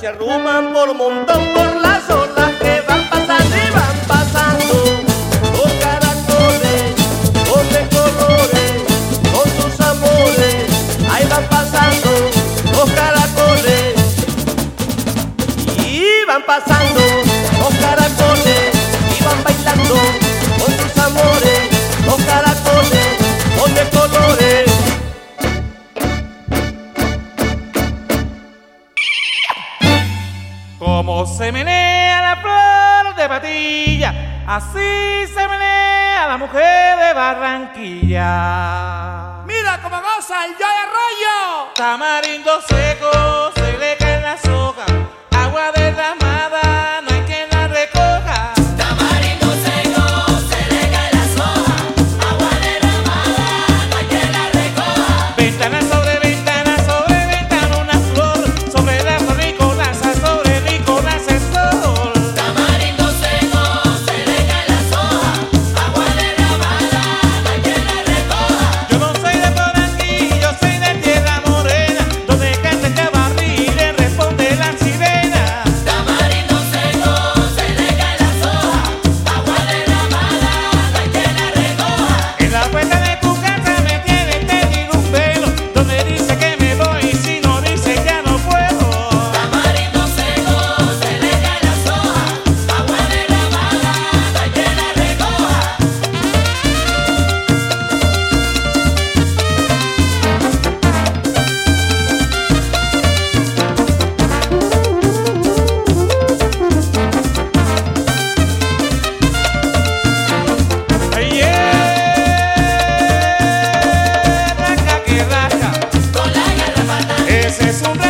se arruman por montón por las olas que van pasando y van pasando. Los caracoles, los de colores, con sus amores, ahí van pasando los caracoles. Y van pasando los caracoles, y van bailando con sus amores, los caracoles, son de colores. Se menea la flor de patilla, así se menea la mujer de Barranquilla. Mira cómo goza el Joy Arroyo. Tamarindo seco, se le caen las hojas, es un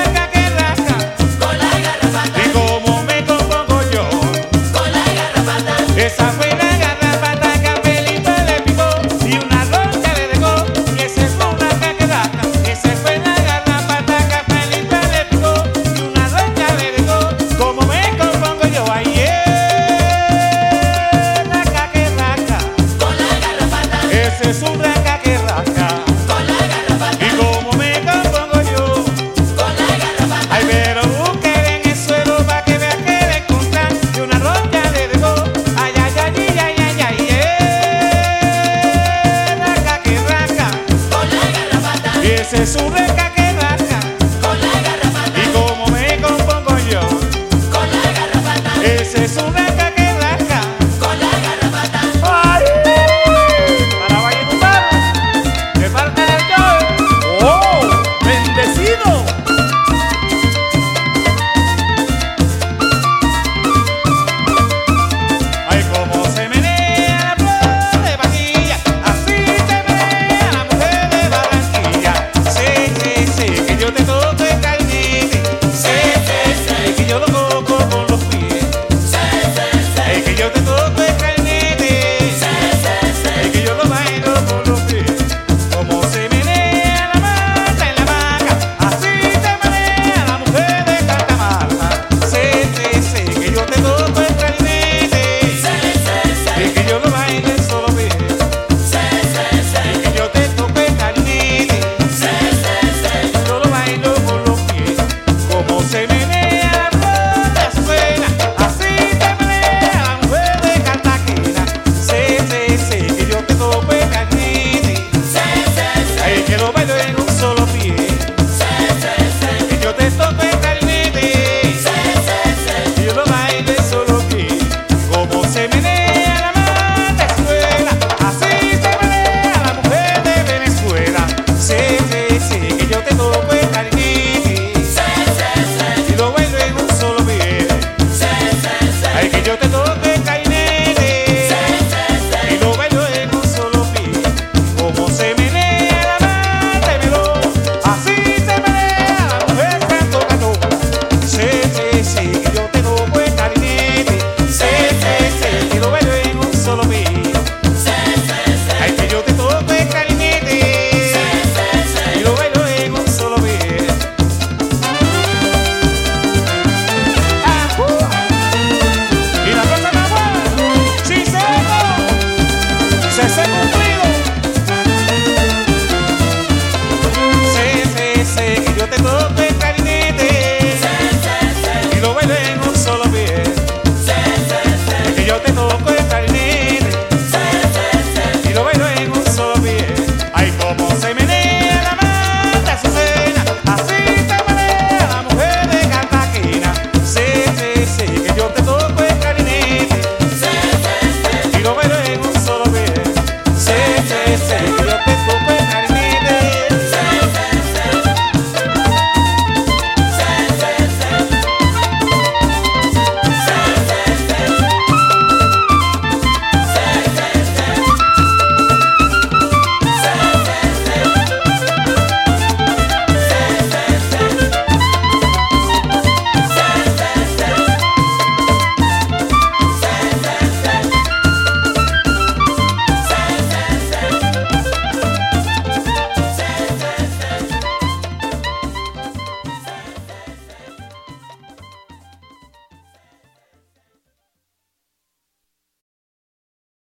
それ